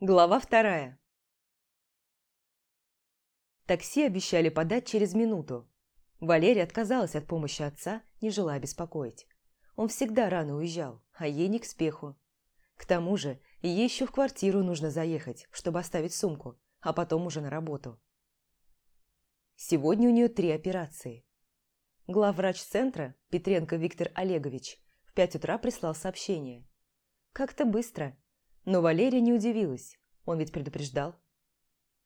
Глава вторая. Такси обещали подать через минуту. Валерия отказалась от помощи отца, не желая беспокоить. Он всегда рано уезжал, а ей не к спеху. К тому же, ей еще в квартиру нужно заехать, чтобы оставить сумку, а потом уже на работу. Сегодня у нее три операции. Главврач центра, Петренко Виктор Олегович, в пять утра прислал сообщение. Как-то быстро, но Валерия не удивилась, он ведь предупреждал.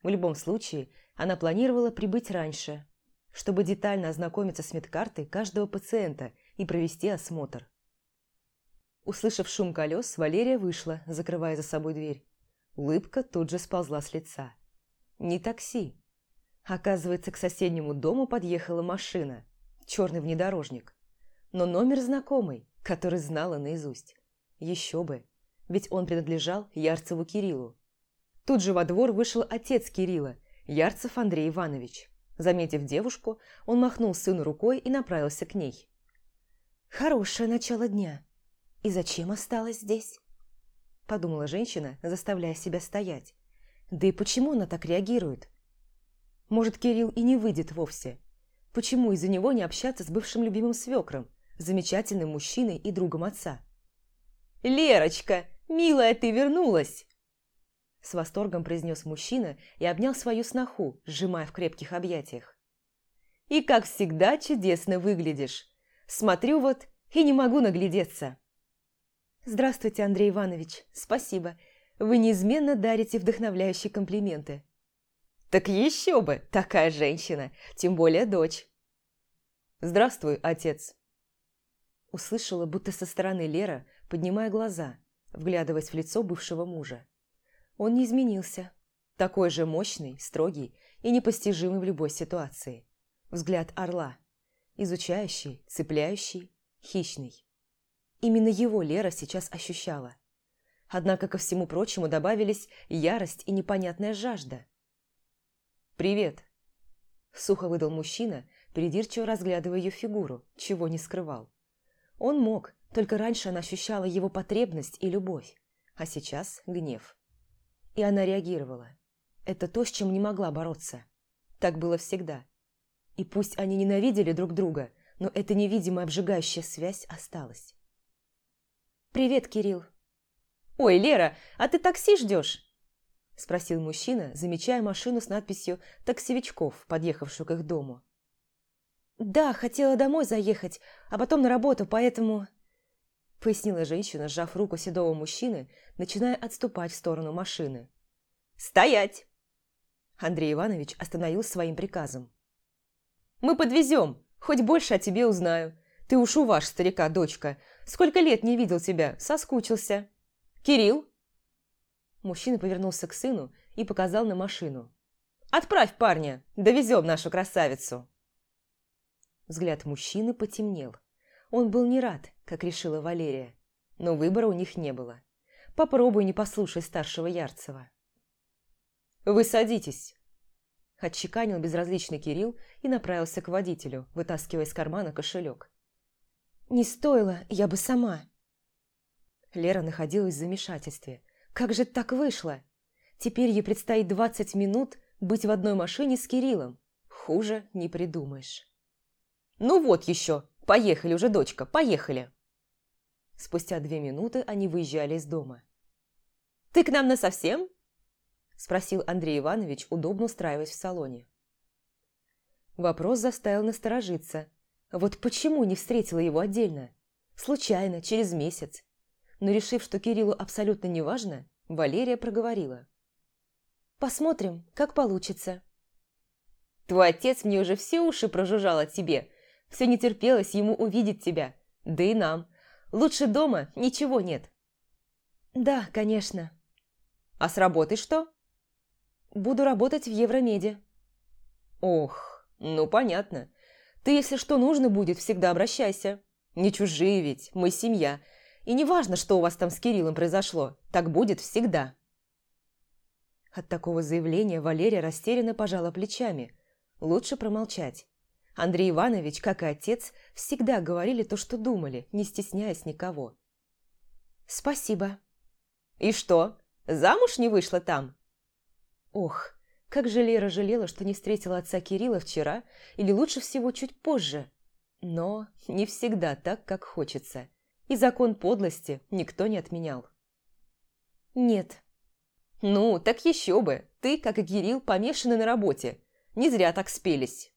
В любом случае, она планировала прибыть раньше, чтобы детально ознакомиться с медкартой каждого пациента и провести осмотр. Услышав шум колес, Валерия вышла, закрывая за собой дверь. Улыбка тут же сползла с лица. Не такси. Оказывается, к соседнему дому подъехала машина. Черный внедорожник. Но номер знакомый, который знала наизусть. Еще бы ведь он принадлежал Ярцеву Кириллу. Тут же во двор вышел отец Кирилла, Ярцев Андрей Иванович. Заметив девушку, он махнул сыну рукой и направился к ней. «Хорошее начало дня. И зачем осталась здесь?» Подумала женщина, заставляя себя стоять. Да и почему она так реагирует? Может, Кирилл и не выйдет вовсе. Почему из-за него не общаться с бывшим любимым свекром, замечательным мужчиной и другом отца? «Лерочка, «Милая, ты вернулась!» С восторгом произнес мужчина и обнял свою сноху, сжимая в крепких объятиях. «И, как всегда, чудесно выглядишь. Смотрю вот и не могу наглядеться». «Здравствуйте, Андрей Иванович. Спасибо. Вы неизменно дарите вдохновляющие комплименты». «Так еще бы! Такая женщина! Тем более дочь!» «Здравствуй, отец!» Услышала, будто со стороны Лера, поднимая глаза – вглядываясь в лицо бывшего мужа. Он не изменился. Такой же мощный, строгий и непостижимый в любой ситуации. Взгляд орла. Изучающий, цепляющий, хищный. Именно его Лера сейчас ощущала. Однако ко всему прочему добавились ярость и непонятная жажда. «Привет!» Сухо выдал мужчина, придирчиво разглядывая ее фигуру, чего не скрывал. Он мог, только раньше она ощущала его потребность и любовь, а сейчас гнев. И она реагировала. Это то, с чем не могла бороться. Так было всегда. И пусть они ненавидели друг друга, но эта невидимая обжигающая связь осталась. «Привет, Кирилл!» «Ой, Лера, а ты такси ждешь?» Спросил мужчина, замечая машину с надписью «Таксевичков», подъехавшую к их дому. «Да, хотела домой заехать, а потом на работу, поэтому...» пояснила женщина, сжав руку седого мужчины, начиная отступать в сторону машины. «Стоять!» Андрей Иванович остановил своим приказом. «Мы подвезем, хоть больше о тебе узнаю. Ты уж у ваш старика, дочка. Сколько лет не видел тебя, соскучился. Кирилл?» Мужчина повернулся к сыну и показал на машину. «Отправь парня, довезем нашу красавицу!» Взгляд мужчины потемнел. Он был не рад, как решила Валерия, но выбора у них не было. Попробуй не послушай старшего Ярцева. «Вы садитесь!» Отчеканил безразличный Кирилл и направился к водителю, вытаскивая из кармана кошелек. «Не стоило, я бы сама!» Лера находилась в замешательстве. «Как же так вышло? Теперь ей предстоит двадцать минут быть в одной машине с Кириллом. Хуже не придумаешь». «Ну вот еще!» «Поехали уже, дочка, поехали!» Спустя две минуты они выезжали из дома. «Ты к нам насовсем?» Спросил Андрей Иванович, удобно устраиваясь в салоне. Вопрос заставил насторожиться. Вот почему не встретила его отдельно? Случайно, через месяц. Но решив, что Кириллу абсолютно не важно, Валерия проговорила. «Посмотрим, как получится». «Твой отец мне уже все уши прожужжал о тебе, все не терпелось ему увидеть тебя. Да и нам. Лучше дома ничего нет. Да, конечно. А с работы что? Буду работать в Евромеде. Ох, ну понятно. Ты, если что нужно будет, всегда обращайся. Не чужие ведь, мы семья. И не важно, что у вас там с Кириллом произошло. Так будет всегда. От такого заявления Валерия растерянно пожала плечами. Лучше промолчать. Андрей Иванович, как и отец, всегда говорили то, что думали, не стесняясь никого. «Спасибо». «И что? Замуж не вышла там?» Ох, как же Лера жалела, что не встретила отца Кирилла вчера, или лучше всего чуть позже. Но не всегда так, как хочется. И закон подлости никто не отменял. «Нет». «Ну, так еще бы. Ты, как и Кирилл, помешаны на работе. Не зря так спелись».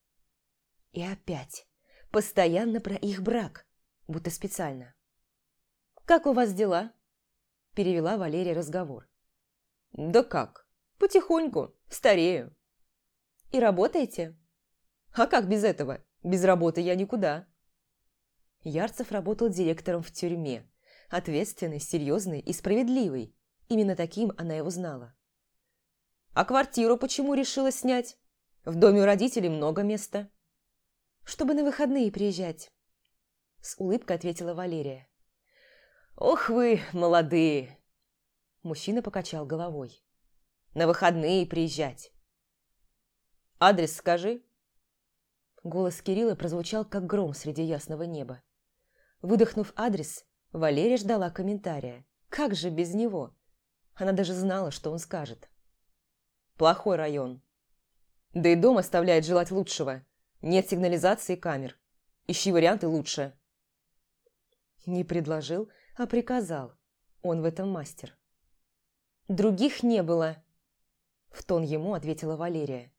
И опять. Постоянно про их брак. Будто специально. «Как у вас дела?» Перевела Валерия разговор. «Да как? Потихоньку. Старею». «И работаете?» «А как без этого? Без работы я никуда». Ярцев работал директором в тюрьме. Ответственный, серьезный и справедливый. Именно таким она его знала. «А квартиру почему решила снять? В доме у родителей много места». «Чтобы на выходные приезжать», – с улыбкой ответила Валерия. «Ох вы, молодые!» Мужчина покачал головой. «На выходные приезжать». «Адрес скажи». Голос Кирилла прозвучал, как гром среди ясного неба. Выдохнув адрес, Валерия ждала комментария. Как же без него? Она даже знала, что он скажет. «Плохой район. Да и дом оставляет желать лучшего. Нет сигнализации камер. Ищи варианты лучше». Не предложил, а приказал. Он в этом мастер. «Других не было», – в тон ему ответила Валерия.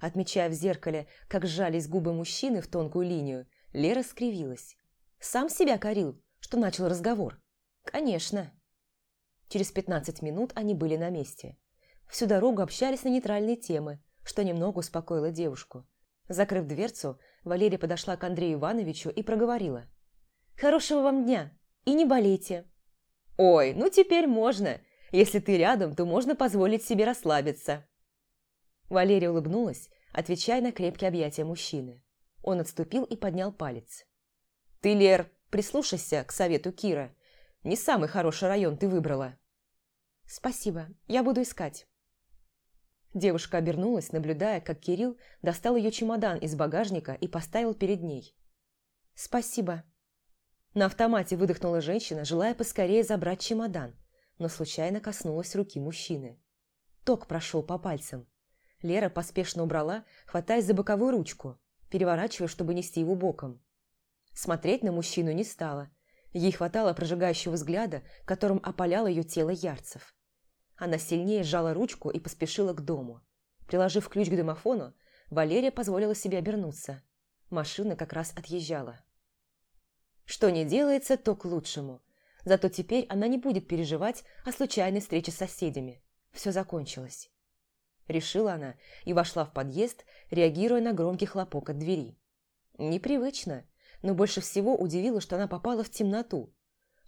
Отмечая в зеркале, как сжались губы мужчины в тонкую линию, Лера скривилась. Сам себя корил, что начал разговор. Конечно. Через пятнадцать минут они были на месте. Всю дорогу общались на нейтральные темы, что немного успокоило девушку. Закрыв дверцу, Валерия подошла к Андрею Ивановичу и проговорила. «Хорошего вам дня и не болейте». «Ой, ну теперь можно. Если ты рядом, то можно позволить себе расслабиться». Валерия улыбнулась, отвечая на крепкие объятия мужчины. Он отступил и поднял палец. Ты, Лер, прислушайся к совету Кира. Не самый хороший район ты выбрала. Спасибо, я буду искать. Девушка обернулась, наблюдая, как Кирилл достал ее чемодан из багажника и поставил перед ней. «Спасибо». На автомате выдохнула женщина, желая поскорее забрать чемодан, но случайно коснулась руки мужчины. Ток прошел по пальцам. Лера поспешно убрала, хватаясь за боковую ручку, переворачивая, чтобы нести его боком. Смотреть на мужчину не стала. Ей хватало прожигающего взгляда, которым опаляло ее тело ярцев. Она сильнее сжала ручку и поспешила к дому. Приложив ключ к домофону, Валерия позволила себе обернуться. Машина как раз отъезжала. Что не делается, то к лучшему. Зато теперь она не будет переживать о случайной встрече с соседями. Все закончилось. Решила она и вошла в подъезд, реагируя на громкий хлопок от двери. Непривычно, но больше всего удивило, что она попала в темноту.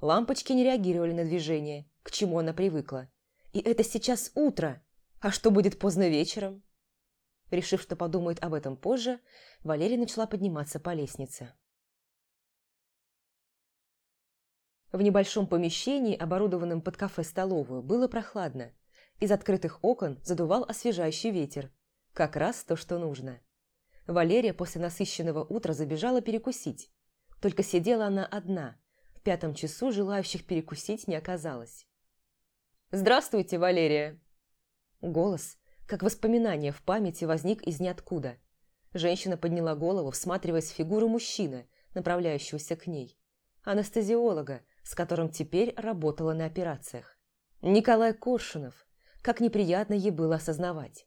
Лампочки не реагировали на движение, к чему она привыкла. И это сейчас утро, а что будет поздно вечером? Решив, что подумает об этом позже, Валерия начала подниматься по лестнице. В небольшом помещении, оборудованном под кафе-столовую, было прохладно. Из открытых окон задувал освежающий ветер. Как раз то, что нужно. Валерия после насыщенного утра забежала перекусить. Только сидела она одна. В пятом часу желающих перекусить не оказалось. «Здравствуйте, Валерия!» Голос, как воспоминание в памяти, возник из ниоткуда. Женщина подняла голову, всматриваясь в фигуру мужчины, направляющегося к ней. Анестезиолога, с которым теперь работала на операциях. Николай Коршунов. Как неприятно ей было осознавать.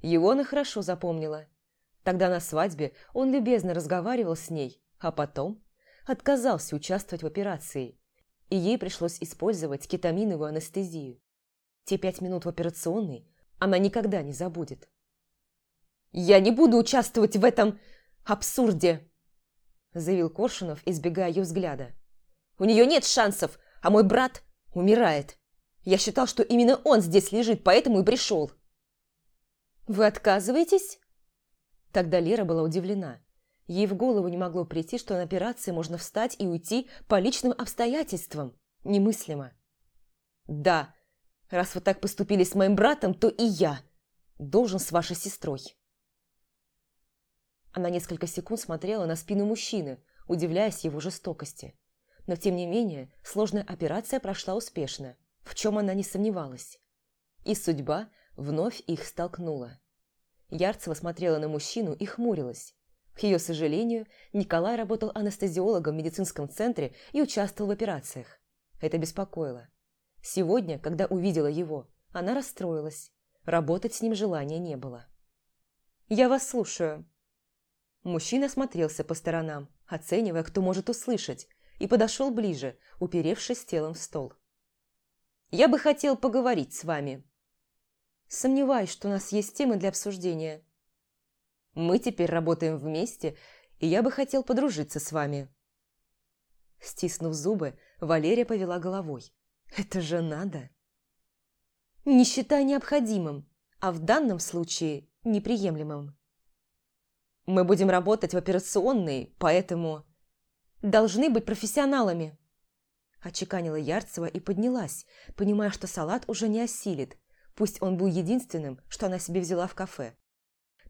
Его она хорошо запомнила – Тогда на свадьбе он любезно разговаривал с ней, а потом отказался участвовать в операции, и ей пришлось использовать кетаминовую анестезию. Те пять минут в операционной она никогда не забудет. «Я не буду участвовать в этом абсурде!» заявил Коршунов, избегая ее взгляда. «У нее нет шансов, а мой брат умирает. Я считал, что именно он здесь лежит, поэтому и пришел». «Вы отказываетесь?» Тогда Лера была удивлена. Ей в голову не могло прийти, что на операции можно встать и уйти по личным обстоятельствам. Немыслимо. «Да, раз вы так поступили с моим братом, то и я должен с вашей сестрой». Она несколько секунд смотрела на спину мужчины, удивляясь его жестокости. Но тем не менее, сложная операция прошла успешно, в чем она не сомневалась. И судьба вновь их столкнула. Ярцева смотрела на мужчину и хмурилась. К ее сожалению, Николай работал анестезиологом в медицинском центре и участвовал в операциях. Это беспокоило. Сегодня, когда увидела его, она расстроилась. Работать с ним желания не было. «Я вас слушаю». Мужчина смотрелся по сторонам, оценивая, кто может услышать, и подошел ближе, уперевшись телом в стол. «Я бы хотел поговорить с вами». «Сомневаюсь, что у нас есть темы для обсуждения». «Мы теперь работаем вместе, и я бы хотел подружиться с вами». Стиснув зубы, Валерия повела головой. «Это же надо!» «Не считай необходимым, а в данном случае неприемлемым». «Мы будем работать в операционной, поэтому...» «Должны быть профессионалами!» Очеканила Ярцева и поднялась, понимая, что салат уже не осилит, пусть он был единственным, что она себе взяла в кафе.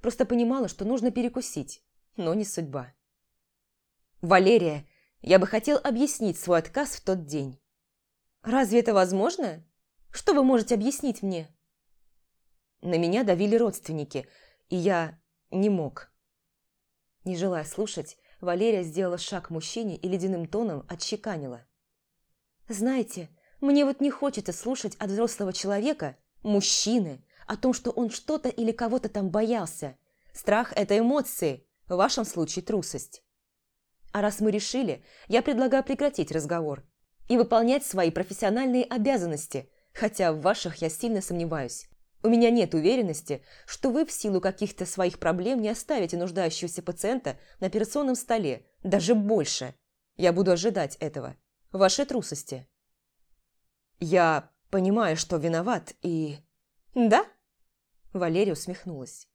Просто понимала, что нужно перекусить, но не судьба. «Валерия, я бы хотел объяснить свой отказ в тот день». «Разве это возможно? Что вы можете объяснить мне?» На меня давили родственники, и я не мог. Не желая слушать, Валерия сделала шаг к мужчине и ледяным тоном отчеканила. «Знаете, мне вот не хочется слушать от взрослого человека, мужчины, о том, что он что-то или кого-то там боялся. Страх – это эмоции, в вашем случае трусость. А раз мы решили, я предлагаю прекратить разговор и выполнять свои профессиональные обязанности, хотя в ваших я сильно сомневаюсь. У меня нет уверенности, что вы в силу каких-то своих проблем не оставите нуждающегося пациента на операционном столе, даже больше. Я буду ожидать этого. Вашей трусости. Я понимаю, что виноват и... Да? Валерия усмехнулась.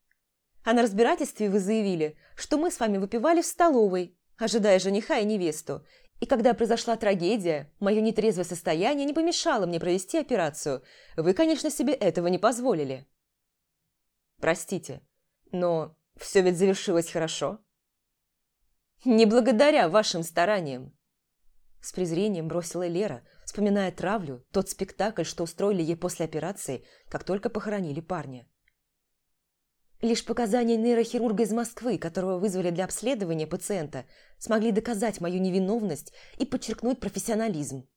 А на разбирательстве вы заявили, что мы с вами выпивали в столовой, ожидая жениха и невесту. И когда произошла трагедия, мое нетрезвое состояние не помешало мне провести операцию. Вы, конечно, себе этого не позволили. Простите, но все ведь завершилось хорошо. Не благодаря вашим стараниям. С презрением бросила Лера, вспоминая травлю, тот спектакль, что устроили ей после операции, как только похоронили парня. Лишь показания нейрохирурга из Москвы, которого вызвали для обследования пациента, смогли доказать мою невиновность и подчеркнуть профессионализм.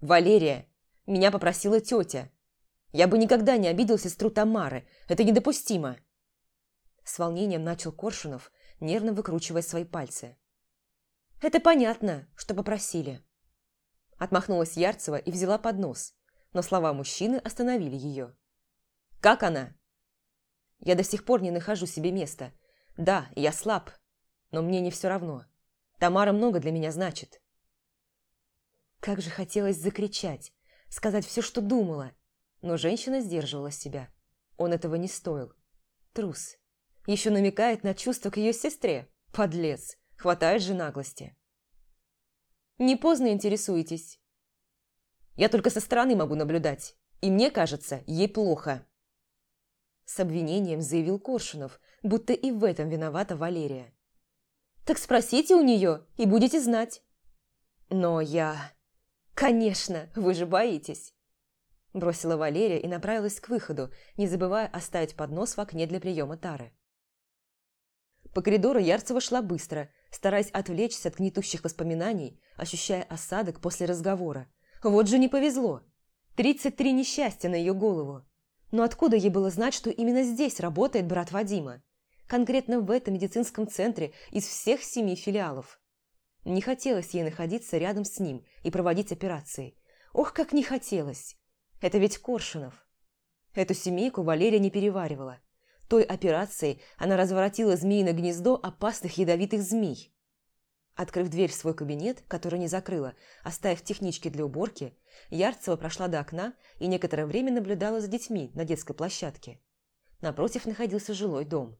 «Валерия, меня попросила тетя. Я бы никогда не обидел сестру Тамары. Это недопустимо!» С волнением начал Коршунов, нервно выкручивая свои пальцы. «Это понятно, что попросили». Отмахнулась Ярцева и взяла поднос, но слова мужчины остановили ее. «Как она?» Я до сих пор не нахожу себе места. Да, я слаб, но мне не все равно. Тамара много для меня значит. Как же хотелось закричать, сказать все, что думала, но женщина сдерживала себя. Он этого не стоил. Трус. Еще намекает на чувства к ее сестре. Подлец. Хватает же наглости. Не поздно интересуетесь. Я только со стороны могу наблюдать. И мне кажется, ей плохо. С обвинением заявил Коршунов, будто и в этом виновата Валерия. «Так спросите у нее, и будете знать». «Но я...» «Конечно, вы же боитесь!» Бросила Валерия и направилась к выходу, не забывая оставить поднос в окне для приема тары. По коридору Ярцева шла быстро, стараясь отвлечься от гнетущих воспоминаний, ощущая осадок после разговора. Вот же не повезло! Тридцать три несчастья на ее голову. Но откуда ей было знать, что именно здесь работает брат Вадима? Конкретно в этом медицинском центре из всех семи филиалов. Не хотелось ей находиться рядом с ним и проводить операции. Ох, как не хотелось! Это ведь Коршунов. Эту семейку Валерия не переваривала. Той операцией она разворотила змеиное гнездо опасных ядовитых змей. Открыв дверь в свой кабинет, который не закрыла, оставив технички для уборки, Ярцева прошла до окна и некоторое время наблюдала за детьми на детской площадке. Напротив находился жилой дом.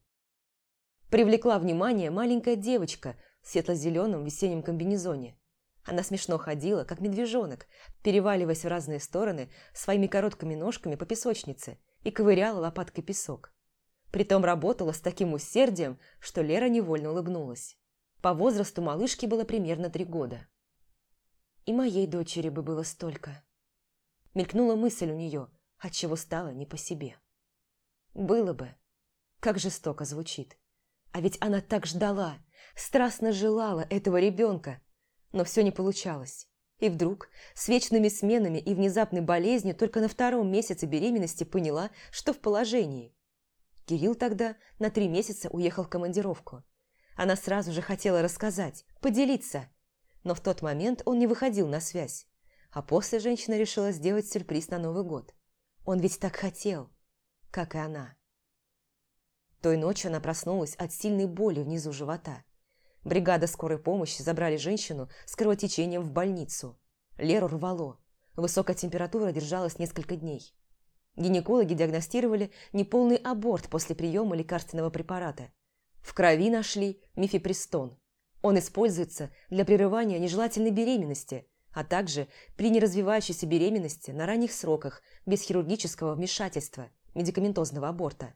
Привлекла внимание маленькая девочка в светло-зеленом весеннем комбинезоне. Она смешно ходила, как медвежонок, переваливаясь в разные стороны своими короткими ножками по песочнице и ковыряла лопаткой песок. Притом работала с таким усердием, что Лера невольно улыбнулась. По возрасту малышки было примерно три года. И моей дочери бы было столько. Мелькнула мысль у нее, отчего стало не по себе. Было бы. Как жестоко звучит. А ведь она так ждала, страстно желала этого ребенка, но все не получалось. И вдруг, с вечными сменами и внезапной болезнью, только на втором месяце беременности поняла, что в положении. Кирилл тогда на три месяца уехал в командировку. Она сразу же хотела рассказать, поделиться, но в тот момент он не выходил на связь. А после женщина решила сделать сюрприз на Новый год. Он ведь так хотел, как и она. Той ночью она проснулась от сильной боли внизу живота. Бригада скорой помощи забрали женщину с кровотечением в больницу. Леру рвало. Высокая температура держалась несколько дней. Гинекологи диагностировали неполный аборт после приема лекарственного препарата. В крови нашли мифепристон. Он используется для прерывания нежелательной беременности, а также при неразвивающейся беременности на ранних сроках без хирургического вмешательства, медикаментозного аборта.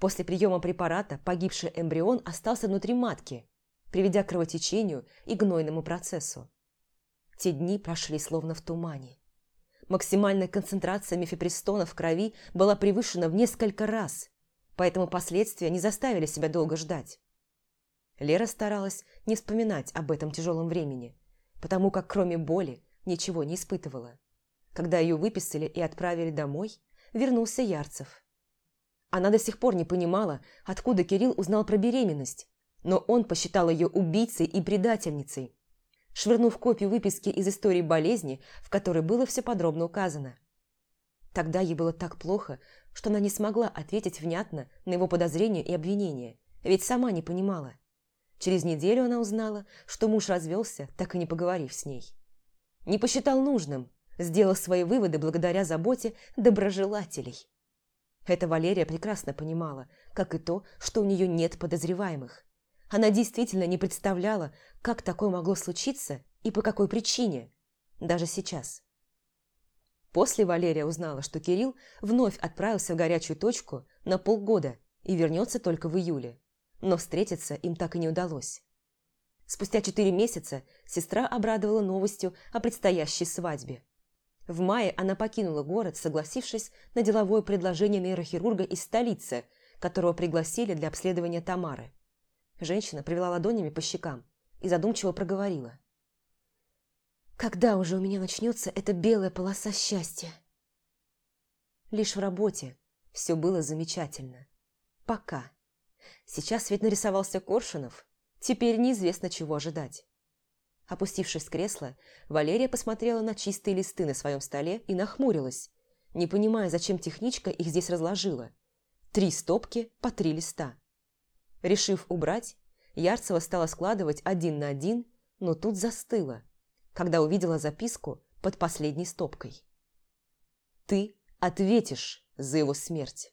После приема препарата погибший эмбрион остался внутри матки, приведя к кровотечению и гнойному процессу. Те дни прошли словно в тумане. Максимальная концентрация мифепристона в крови была превышена в несколько раз, поэтому последствия не заставили себя долго ждать. Лера старалась не вспоминать об этом тяжелом времени, потому как кроме боли ничего не испытывала. Когда ее выписали и отправили домой, вернулся Ярцев. Она до сих пор не понимала, откуда Кирилл узнал про беременность, но он посчитал ее убийцей и предательницей, швырнув копию выписки из истории болезни, в которой было все подробно указано. Тогда ей было так плохо, что она не смогла ответить внятно на его подозрения и обвинения, ведь сама не понимала. Через неделю она узнала, что муж развелся, так и не поговорив с ней. Не посчитал нужным, сделал свои выводы благодаря заботе доброжелателей. Это Валерия прекрасно понимала, как и то, что у нее нет подозреваемых. Она действительно не представляла, как такое могло случиться и по какой причине, даже сейчас. После Валерия узнала, что Кирилл вновь отправился в горячую точку на полгода и вернется только в июле. Но встретиться им так и не удалось. Спустя четыре месяца сестра обрадовала новостью о предстоящей свадьбе. В мае она покинула город, согласившись на деловое предложение нейрохирурга из столицы, которого пригласили для обследования Тамары. Женщина провела ладонями по щекам и задумчиво проговорила. «Когда уже у меня начнется эта белая полоса счастья?» Лишь в работе все было замечательно. Пока. Сейчас ведь нарисовался Коршунов. Теперь неизвестно, чего ожидать. Опустившись с кресла, Валерия посмотрела на чистые листы на своем столе и нахмурилась, не понимая, зачем техничка их здесь разложила. Три стопки по три листа. Решив убрать, Ярцева стала складывать один на один, но тут застыла, когда увидела записку под последней стопкой. «Ты ответишь за его смерть».